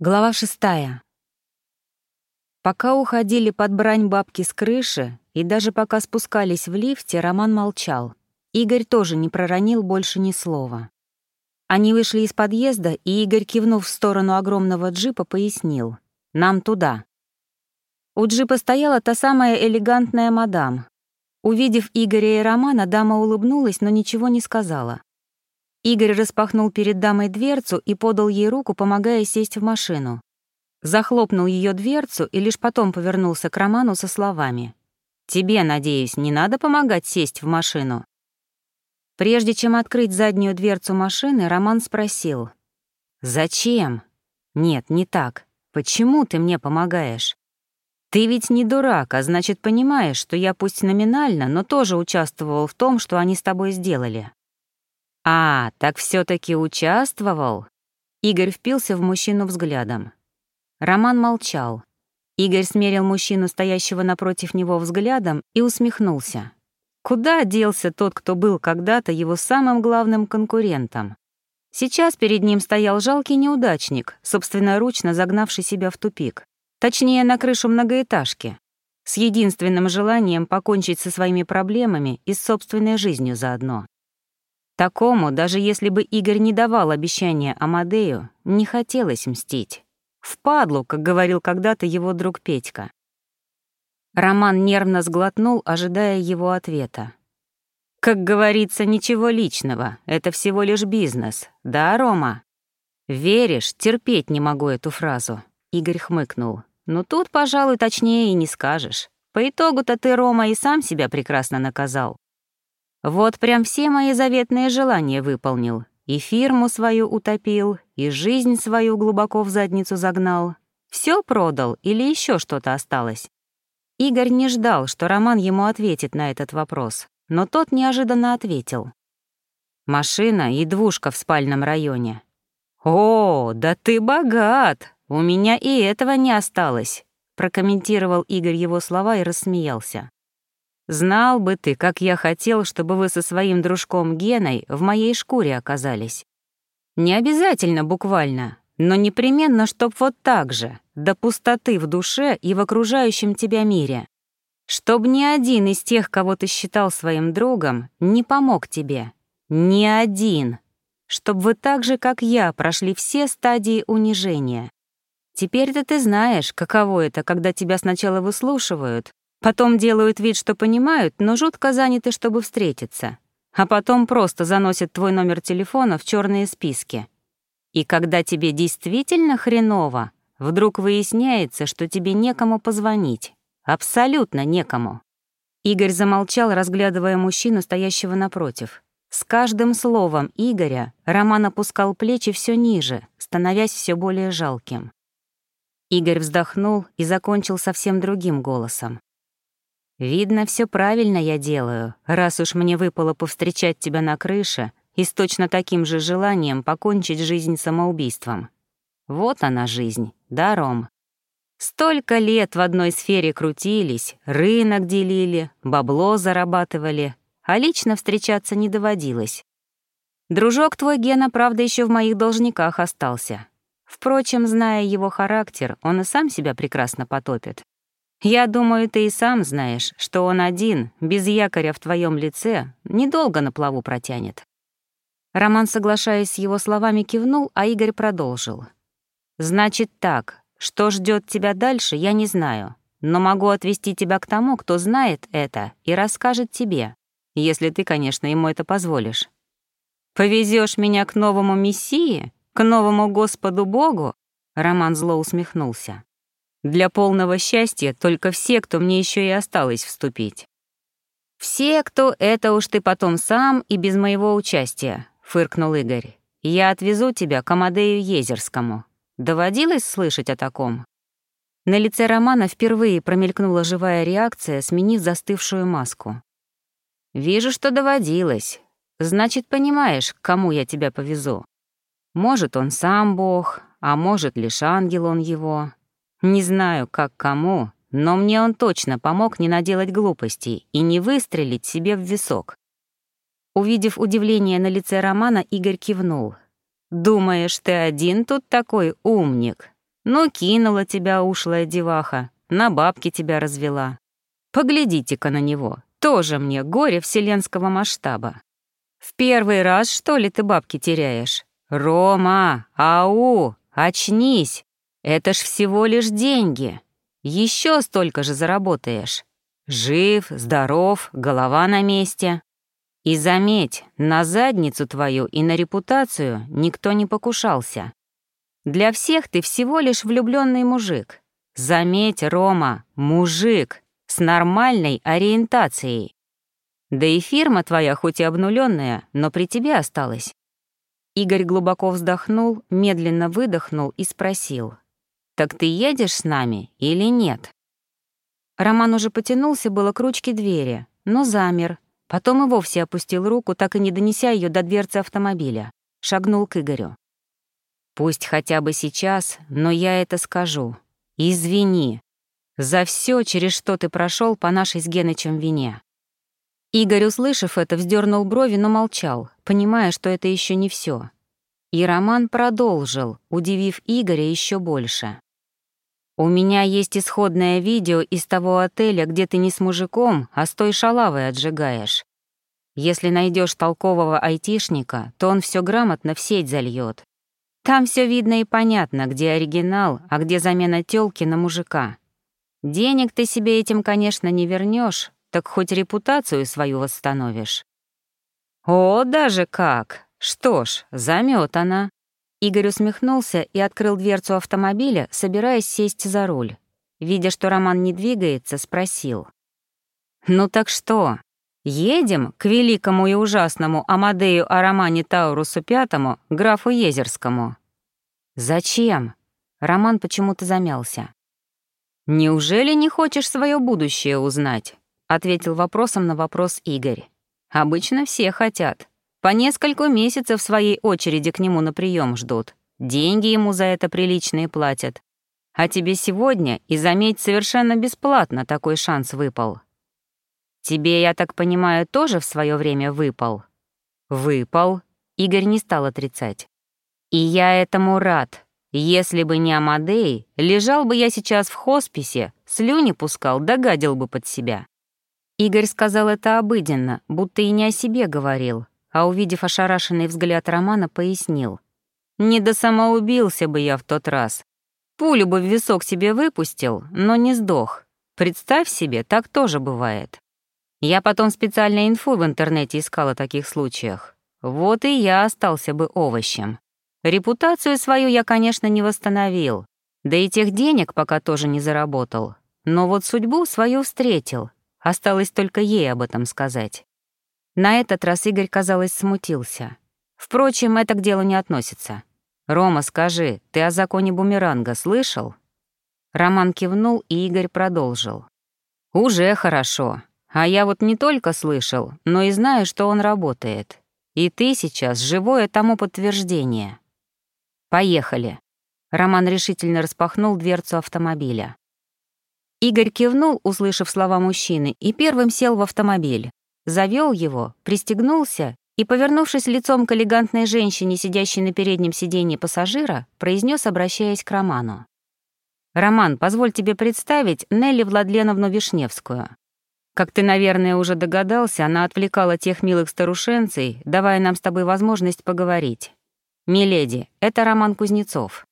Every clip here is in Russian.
Глава шестая. Пока уходили под брань бабки с крыши, и даже пока спускались в лифте, Роман молчал. Игорь тоже не проронил больше ни слова. Они вышли из подъезда, и Игорь, кивнув в сторону огромного джипа, пояснил. «Нам туда». У джипа стояла та самая элегантная мадам. Увидев Игоря и Романа, дама улыбнулась, но ничего не сказала. Игорь распахнул перед дамой дверцу и подал ей руку, помогая сесть в машину. Захлопнул ее дверцу и лишь потом повернулся к Роману со словами. «Тебе, надеюсь, не надо помогать сесть в машину?» Прежде чем открыть заднюю дверцу машины, Роман спросил. «Зачем?» «Нет, не так. Почему ты мне помогаешь?» «Ты ведь не дурак, а значит, понимаешь, что я пусть номинально, но тоже участвовал в том, что они с тобой сделали. «А, так все таки участвовал?» Игорь впился в мужчину взглядом. Роман молчал. Игорь смерил мужчину, стоящего напротив него, взглядом и усмехнулся. Куда делся тот, кто был когда-то его самым главным конкурентом? Сейчас перед ним стоял жалкий неудачник, собственноручно загнавший себя в тупик. Точнее, на крышу многоэтажки. С единственным желанием покончить со своими проблемами и с собственной жизнью заодно. Такому, даже если бы Игорь не давал обещания Амадею, не хотелось мстить. Впадлу, как говорил когда-то его друг Петька. Роман нервно сглотнул, ожидая его ответа. «Как говорится, ничего личного, это всего лишь бизнес, да, Рома?» «Веришь, терпеть не могу эту фразу», — Игорь хмыкнул. «Ну тут, пожалуй, точнее и не скажешь. По итогу-то ты, Рома, и сам себя прекрасно наказал. Вот прям все мои заветные желания выполнил. И фирму свою утопил, и жизнь свою глубоко в задницу загнал. Все продал или еще что-то осталось? Игорь не ждал, что Роман ему ответит на этот вопрос, но тот неожиданно ответил. «Машина и двушка в спальном районе». «О, да ты богат! У меня и этого не осталось», прокомментировал Игорь его слова и рассмеялся. Знал бы ты, как я хотел, чтобы вы со своим дружком Геной в моей шкуре оказались. Не обязательно буквально, но непременно, чтоб вот так же, до пустоты в душе и в окружающем тебя мире. Чтоб ни один из тех, кого ты считал своим другом, не помог тебе. Ни один. Чтоб вы так же, как я, прошли все стадии унижения. Теперь-то ты знаешь, каково это, когда тебя сначала выслушивают, Потом делают вид, что понимают, но жутко заняты, чтобы встретиться. А потом просто заносят твой номер телефона в черные списки. И когда тебе действительно хреново, вдруг выясняется, что тебе некому позвонить. Абсолютно некому. Игорь замолчал, разглядывая мужчину, стоящего напротив. С каждым словом Игоря Роман опускал плечи все ниже, становясь все более жалким. Игорь вздохнул и закончил совсем другим голосом. Видно, все правильно я делаю, раз уж мне выпало повстречать тебя на крыше и с точно таким же желанием покончить жизнь самоубийством. Вот она жизнь, да, Ром? Столько лет в одной сфере крутились, рынок делили, бабло зарабатывали, а лично встречаться не доводилось. Дружок твой Гена, правда, еще в моих должниках остался. Впрочем, зная его характер, он и сам себя прекрасно потопит. Я думаю, ты и сам знаешь, что он один, без якоря в твоем лице, недолго на плаву протянет». Роман, соглашаясь с его словами, кивнул, а Игорь продолжил. «Значит так, что ждет тебя дальше, я не знаю, но могу отвести тебя к тому, кто знает это и расскажет тебе, если ты, конечно, ему это позволишь. Повезешь меня к новому Мессии, к новому Господу Богу?» Роман зло усмехнулся. Для полного счастья только все, кто мне еще и осталось вступить. «Все, кто это уж ты потом сам и без моего участия», — фыркнул Игорь. «Я отвезу тебя к Амадею Езерскому. Доводилось слышать о таком?» На лице Романа впервые промелькнула живая реакция, сменив застывшую маску. «Вижу, что доводилось. Значит, понимаешь, к кому я тебя повезу. Может, он сам бог, а может, лишь ангел он его. Не знаю, как кому, но мне он точно помог не наделать глупостей и не выстрелить себе в висок. Увидев удивление на лице Романа, Игорь кивнул. «Думаешь, ты один тут такой умник? Ну, кинула тебя ушлая деваха, на бабки тебя развела. Поглядите-ка на него, тоже мне горе вселенского масштаба. В первый раз, что ли, ты бабки теряешь? Рома, ау, очнись, это ж всего лишь деньги. Еще столько же заработаешь. Жив, здоров, голова на месте. И заметь, на задницу твою и на репутацию никто не покушался. Для всех ты всего лишь влюбленный мужик. Заметь, Рома, мужик с нормальной ориентацией. Да и фирма твоя хоть и обнуленная, но при тебе осталась. Игорь глубоко вздохнул, медленно выдохнул и спросил. «Так ты едешь с нами или нет?» Роман уже потянулся было к ручке двери, но замер, Потом и вовсе опустил руку, так и не донеся ее до дверцы автомобиля. Шагнул к Игорю. «Пусть хотя бы сейчас, но я это скажу. Извини. За все, через что ты прошел по нашей с Генычем вине». Игорь, услышав это, вздернул брови, но молчал, понимая, что это еще не все. И Роман продолжил, удивив Игоря еще больше. «У меня есть исходное видео из того отеля, где ты не с мужиком, а с той шалавой отжигаешь. Если найдешь толкового айтишника, то он все грамотно в сеть зальет. Там все видно и понятно, где оригинал, а где замена тёлки на мужика. Денег ты себе этим, конечно, не вернешь, так хоть репутацию свою восстановишь. О, даже как! Что ж, заметана. Игорь усмехнулся и открыл дверцу автомобиля, собираясь сесть за руль. Видя, что Роман не двигается, спросил. «Ну так что, едем к великому и ужасному Амадею Аромане Таурусу Пятому, графу Езерскому?» «Зачем?» Роман почему-то замялся. «Неужели не хочешь свое будущее узнать?» — ответил вопросом на вопрос Игорь. «Обычно все хотят. По несколько месяцев в своей очереди к нему на прием ждут. Деньги ему за это приличные платят. А тебе сегодня, и заметь, совершенно бесплатно такой шанс выпал. Тебе, я так понимаю, тоже в свое время выпал? Выпал. Игорь не стал отрицать. И я этому рад. Если бы не Амадей, лежал бы я сейчас в хосписе, слюни пускал, догадил бы под себя. Игорь сказал это обыденно, будто и не о себе говорил, а увидев ошарашенный взгляд Романа, пояснил. «Не до самоубился бы я в тот раз. Пулю бы в висок себе выпустил, но не сдох. Представь себе, так тоже бывает. Я потом специально инфу в интернете искала о таких случаях. Вот и я остался бы овощем. Репутацию свою я, конечно, не восстановил, да и тех денег пока тоже не заработал. Но вот судьбу свою встретил. Осталось только ей об этом сказать. На этот раз Игорь, казалось, смутился. Впрочем, это к делу не относится. «Рома, скажи, ты о законе бумеранга слышал?» Роман кивнул, и Игорь продолжил. «Уже хорошо. А я вот не только слышал, но и знаю, что он работает. И ты сейчас живое тому подтверждение. Поехали». Роман решительно распахнул дверцу автомобиля. Игорь кивнул, услышав слова мужчины, и первым сел в автомобиль завел его, пристегнулся и, повернувшись лицом к элегантной женщине, сидящей на переднем сиденье пассажира, произнес, обращаясь к Роману. «Роман, позволь тебе представить Нелли Владленовну Вишневскую. Как ты, наверное, уже догадался, она отвлекала тех милых старушенцей, давая нам с тобой возможность поговорить. Миледи, это Роман Кузнецов».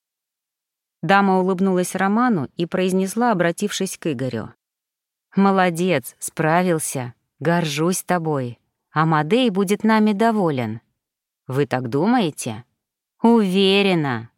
Дама улыбнулась Роману и произнесла, обратившись к Игорю. «Молодец, справился. Горжусь тобой. Амадей будет нами доволен. Вы так думаете? Уверена.